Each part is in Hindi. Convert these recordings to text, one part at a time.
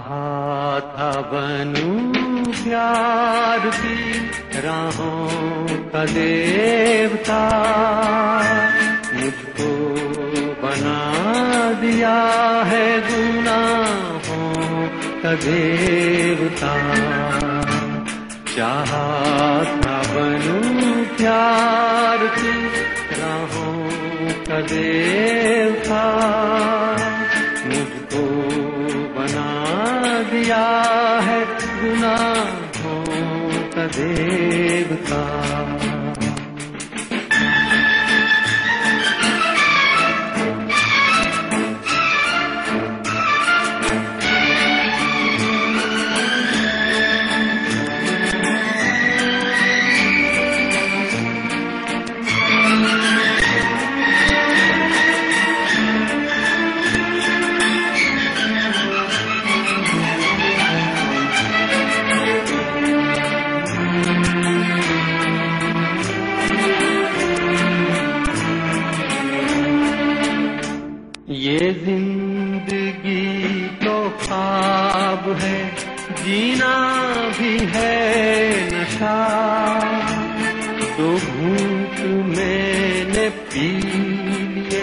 कहा था बनू प्यार की राहों का देवता, मुझको बना दिया है गुनाहों का देवता। चाहा था बनू प्यार की राहों का देवता। दिया है गुनाहों का देवता। ये ज़िंदगी तो ख्वाब है, जीना भी है नशा। तो घूट मैंने पी लिए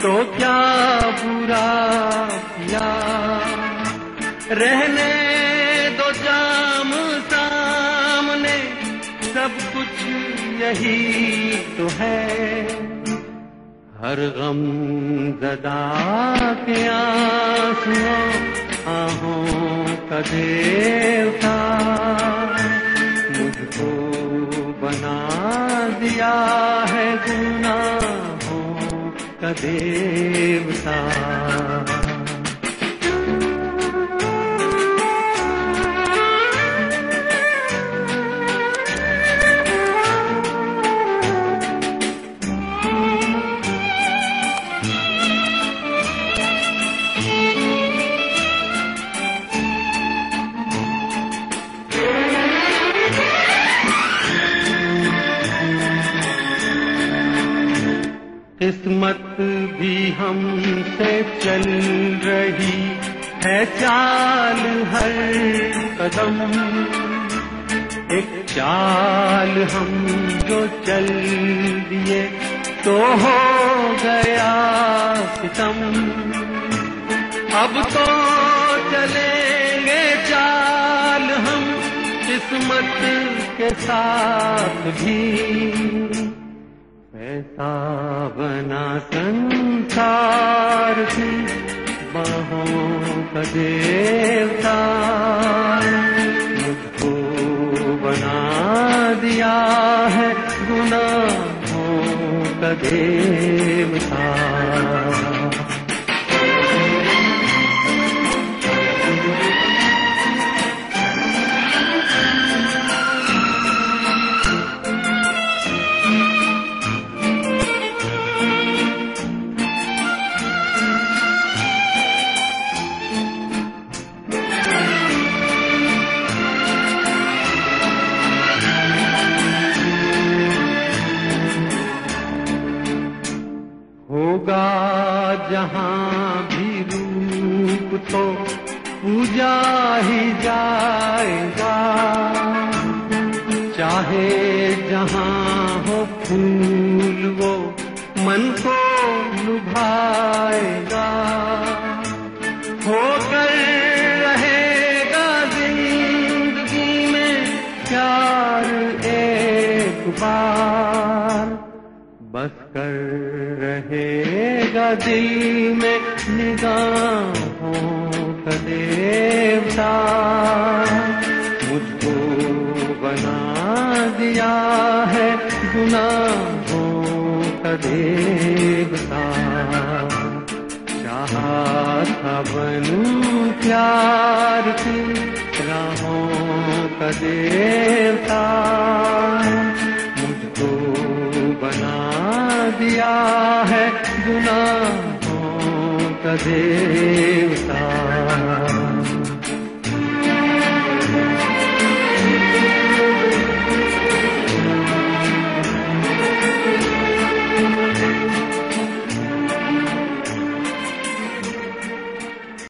तो क्या बुरा किया? रहने दो जाम सामने, सब कुछ यही तो है। हर गम जदा के आंसुओं आहों का देवता मुझको बना दिया है गुनाहों का देवता। किस्मत भी हमसे चल रही है चाल हर कदम। एक चाल हम जो चल दिए तो हो गया सितम। अब तो चलेंगे चाल हम किस्मत के साथ भी। ऐसा बना संसार की बाहों का देवता मुझको बना दिया है गुनाहों का देवता होगा जहाँ भी रूप तो पूजा ही जाएगा। चाहे जहाँ हो फूल वो मन को लुभाएगा। होकर रहेगा ज़िंदगी में प्यार एक बार। कर रहेगा दिल में निगाहों का देवता। मुझको बना दिया है गुनाहों का देवता। चाहा था बनूं प्यार की राहों का देवता। दिया है गुनाहों का देवता।